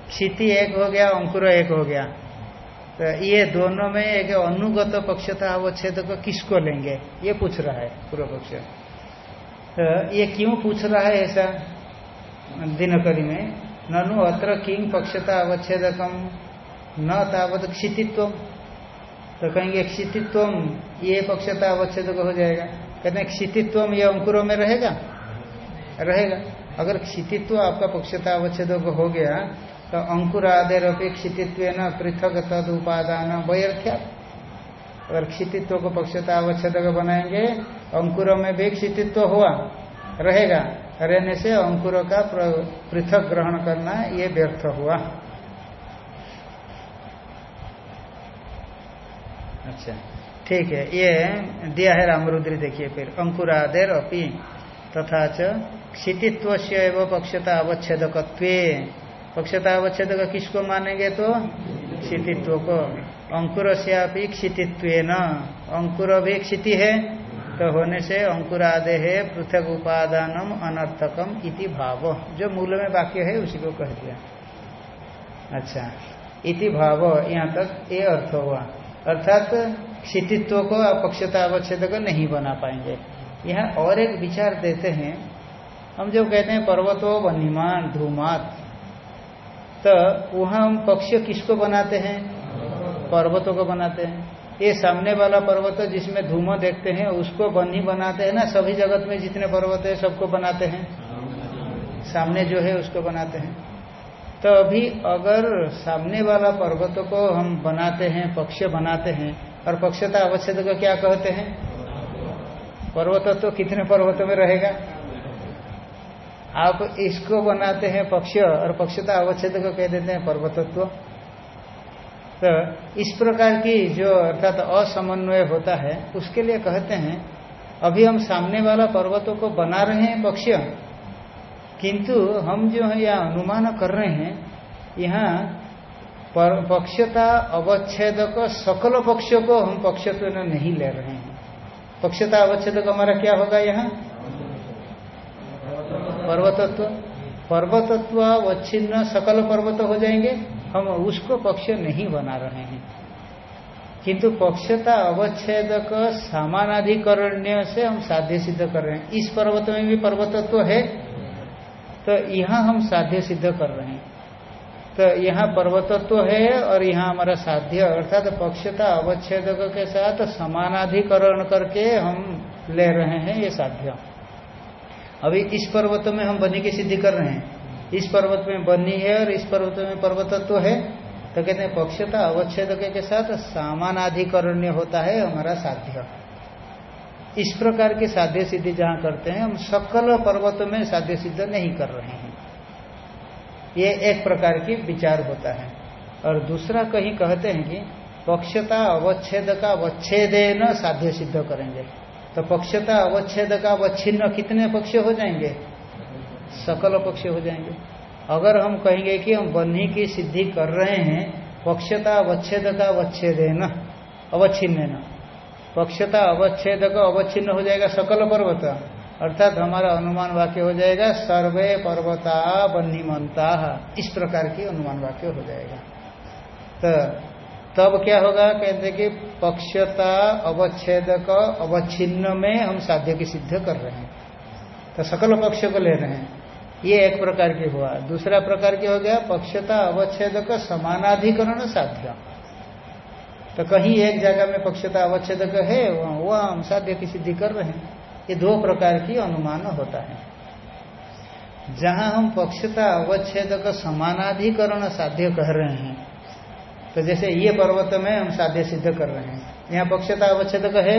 क्षिति एक हो गया, अंकुर एक हो गया। तो ये दोनों में एक अनुगत पक्षता अवच्छेदक किसको लेंगे? ये पूछ रहा है पूर्व पक्ष तो ये क्यों पूछ रहा है ऐसा? दिनकरी में, ननु अत्र किंग पक्षता अवच्छेदकम न तावत क्षितित्व तो कहेंगे क्षितित्व ये पक्षता अवच्छेद हो जाएगा। कहते हैं क्षितित्व ये अंकुरों में रहेगा? रहेगा। अगर क्षितित्व आपका पक्षता अवच्छेद हो गया तो अंकुर आदेर अपनी क्षितित्व न पृथक तद उपादान वैर्थ्या अगर क्षितित्व को पक्षता अवच्छेद बनाएँगे, अंकुरों में भी क्षितित्व हुआ, रहेगा। रहने से अंकुरों का पृथक ग्रहण करना, ये व्यर्थ हुआ। अच्छा। ठीक है, ये दिया है रामरुद्री, देखिए फिर। अंकुरादेर अपी तथा च क्षितित्व से पक्षता अवच्छेदक पक्षता अवच्छेदक किसको मानेंगे तो? क्षितित्व को अंकुर से अभी क्षितित्व न अंकुर भी क्षिति है तो होने से अंकुरादे है पृथक उपादानम अनर्थकम इति भाव। जो मूल में वाक्य है, उसी को कह दिया। अच्छा। इति भाव, यहाँ तक ये अर्थ हुआ। अर्थात क्षितित्व को, अपक्षता पक्षता अवच्छेद को नहीं बना पाएँगे। यहाँ और एक विचार देते हैं। हम जो कहते हैं पर्वतो वनिमान धूमात तो वहाँ हम पक्ष किसको बनाते हैं? पर्वतों को बनाते हैं। ये सामने वाला पर्वत जिसमें धूम देखते हैं, उसको बनी बनाते हैं ना? सभी जगत में जितने पर्वत है, सबको बनाते हैं? सामने जो है, उसको बनाते हैं। तो अभी अगर सामने वाला पर्वत को हम बनाते हैं, पक्ष बनाते हैं, और पक्षता अवच्छेद को क्या कहते हैं? पर्वत तो कितने पर्वत में रहेगा? आप इसको बनाते हैं पक्ष और पक्षता अवच्छेद को कह देते हैं पर्वतत्व। तो इस प्रकार की जो अर्थात असमन्वय होता है, उसके लिए कहते हैं, अभी हम सामने वाला पर्वतों को बना रहे हैं पक्ष किंतु हम जो है यहाँ अनुमान कर रहे हैं, यहाँ पक्षता अवच्छेद को सकल पक्ष को हम पक्षत्व नहीं ले रहे हैं। पक्षता अवच्छेद हमारा क्या होगा यहाँ? पर्वतत्व। पर्वतत्व अवच्छिन्न सकल पर्वत हो जाएँगे, हम उसको पक्ष नहीं बना रहे हैं। किंतु पक्षता अवच्छेद सामानाधिकरण्य से हम साध्य सिद्ध कर रहे हैं। इस पर्वत में भी पर्वतत्व है। तो यहाँ हम साध्य सिद्ध कर रहे हैं। तो यहाँ पर्वतत्व है और यहाँ हमारा साध्य, अर्थात पक्षता अवच्छेद के साथ समानाधिकरण करके हम ले रहे हैं ये साध्य। अभी इस पर्वत में हम बनी की सिद्धि कर रहे हैं। इस पर्वत में बनी है और इस पर्वत में पर्वतत्व है। तो कहते हैं पक्षता अवच्छेद के साथ सामानाधिकरण्य होता है हमारा साध्य। इस प्रकार की साध्य सिद्धि जहाँ करते हैं, हम सकल पर्वत में साध्य सिद्ध नहीं कर रहे हैं। ये एक प्रकार की विचार होता है। और दूसरा कहीं कहते हैं कि पक्षता अवच्छेद का अवच्छेदेन साध्य सिद्ध करेंगे। तो पक्षता अवच्छेद का अवच्छिन्न कितने पक्ष हो जाएँगे? सकल पक्ष हो जाएँगे। अगर हम कहेंगे कि हम बन्ही की सिद्धि कर रहे हैं, पक्षता अवच्छेद का अवच्छेद न, अवच्छिन्न न। पक्षता अवच्छेद का अवच्छिन्न हो जाएगा सकल पर्वत। अर्थात हमारा अनुमान वाक्य हो जाएगा, सर्वे पर्वता बन्हीमंता इस प्रकार की अनुमान वाक्य हो जाएगा। तो तब क्या होगा? कहते कि पक्षता अवच्छेद का अवच्छिन्न में हम साध्य की सिद्ध कर रहे हैं। तो सकल पक्ष को ले रहे हैं। ये एक प्रकार की हुआ। दूसरा प्रकार की हो गया, पक्षता अवच्छेद का समानाधिकरण साध्य। तो कहीं एक जगह में पक्षता अवच्छेद है, वह हम साध्य की सिद्धि कर रहे हैं। ये दो प्रकार की अनुमान होता है। जहाँ हम पक्षता अवच्छेद का समानाधिकरण साध्य कह रहे हैं तो जैसे ये पर्वत में हम साध्य सिद्ध कर रहे हैं। यहाँ पक्षता अवच्छेद है,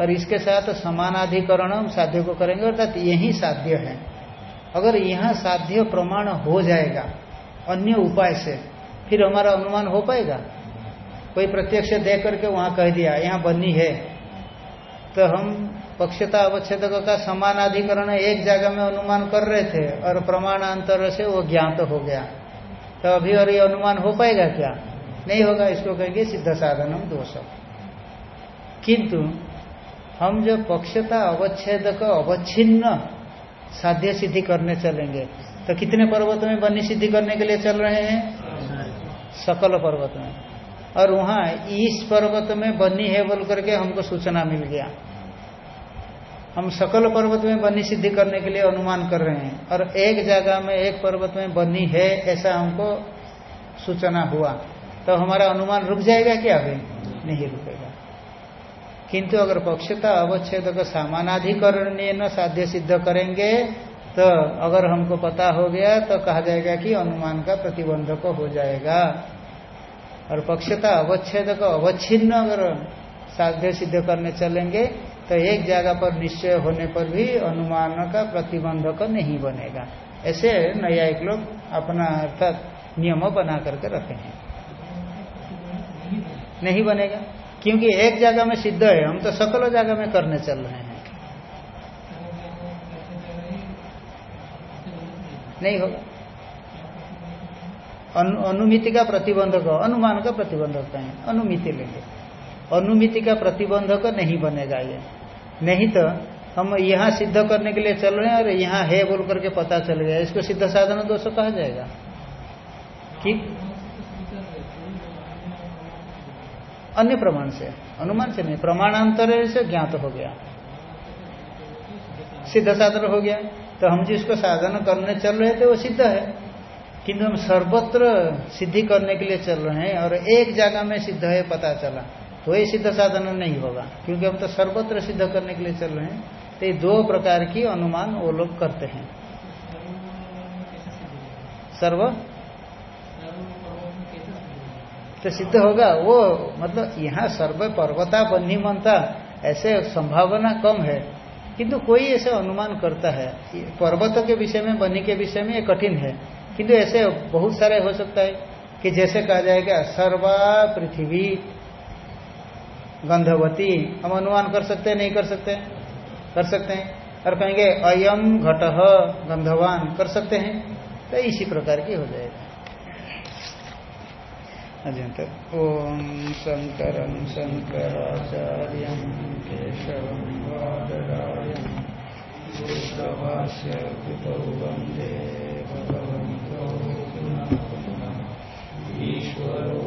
और इसके साथ समानाधिकरण हम साध्य को करेंगे, अर्थात यही साध्य है। अगर यहाँ साध्य प्रमाण हो जाएगा, अन्य उपाय से, फिर हमारा अनुमान हो पाएगा? कोई प्रत्यक्ष देख करके वहाँ कह दिया यहाँ बनी है। तो हम पक्षता अवच्छेद का समानाधिकरण एक जगह में अनुमान कर रहे थे और प्रमाणांतर से वो ज्ञात हो गया। तो अभी और ये अनुमान हो पाएगा क्या? नहीं होगा इसको कहेंगे सिद्ध साधनम दोष किंतु हम जो पक्षता अवच्छेद का अवच्छिन्न साध्य सिद्धि करने चलेंगे तो कितने पर्वत में बनी सिद्धि करने के लिए चल रहे हैं? सकल पर्वत में। और वहाँ इस पर्वत में बनी है बोल करके हमको सूचना मिल गया। हम सकल पर्वत में बनी सिद्धि करने के लिए अनुमान कर रहे हैं। और एक जगह में एक पर्वत में बनी है ऐसा हमको सूचना हुआ। तो हमारा अनुमान रुक जाएगा क्या अभी? नहीं रुकेगा। किंतु अगर पक्षता अवच्छेद का सामानाधिकरण न साध्य सिद्ध करेंगे तो अगर हमको पता हो गया तो कहा जाएगा कि अनुमान का प्रतिबंधक हो जाएगा। और पक्षता अवच्छेद का अवच्छिन्न अगर साध्य सिद्ध करने चलेंगे तो एक जगह पर निश्चय होने पर भी अनुमान का प्रतिबंधक नहीं बनेगा। ऐसे न्यायिक लोग अपना अर्थात नियम बना करके रखे हैं। नहीं बनेगा। क्योंकि एक जगह में सिद्ध है, हम तो सकल जगह में करने चल रहे हैं। नहीं होगा। अनुमिति का प्रतिबंधक अनुमान का प्रतिबंधक है, अनुमिति लेंगे। अनुमिति का प्रतिबंधक नहीं बनेगा ये। नहीं तो हम यहाँ सिद्ध करने के लिए चल रहे हैं, और यहाँ है बोल करके पता चल गया, इसको सिद्ध साधन दोष कहा जाएगा। कि अन्य प्रमाण से, अनुमान से नहीं, प्रमाणांतर से ज्ञात हो गया। सिद्ध साधन हो गया तो हम जिसको साधन करने चल रहे थे, वो सिद्ध है। किंतु हम सर्वत्र सिद्धि करने के लिए चल रहे हैं और एक जगह में सिद्ध है, पता चला। तो ये सिद्ध साधन नहीं होगा, क्योंकि हम तो सर्वत्र सिद्ध करने के लिए चल रहे हैं। तो दो प्रकार की अनुमान वो लोग करते हैं। सर्व? तो सिद्ध होगा, वो मतलब यहाँ सर्व पर्वता बन्ही मनता ऐसे संभावना कम है। किंतु कोई ऐसे अनुमान करता है पर्वत के विषय में, बनी के विषय में ये कठिन है। किंतु ऐसे बहुत सारे हो सकता है कि जैसे कहा जाएगा, सर्वा पृथ्वी गंधवती। हम अनुमान कर सकते हैं, नहीं कर सकते कर सकते हैं। और कहेंगे, अयम घट गंधवान। कर सकते हैं? तो इसी प्रकार की हो जाएगा। अजंत। ओम शंकर शंकराचार्य केशव वादरायण बुद्धभाष्य कृतौ वंदे भगवन्तो पुनः पुनः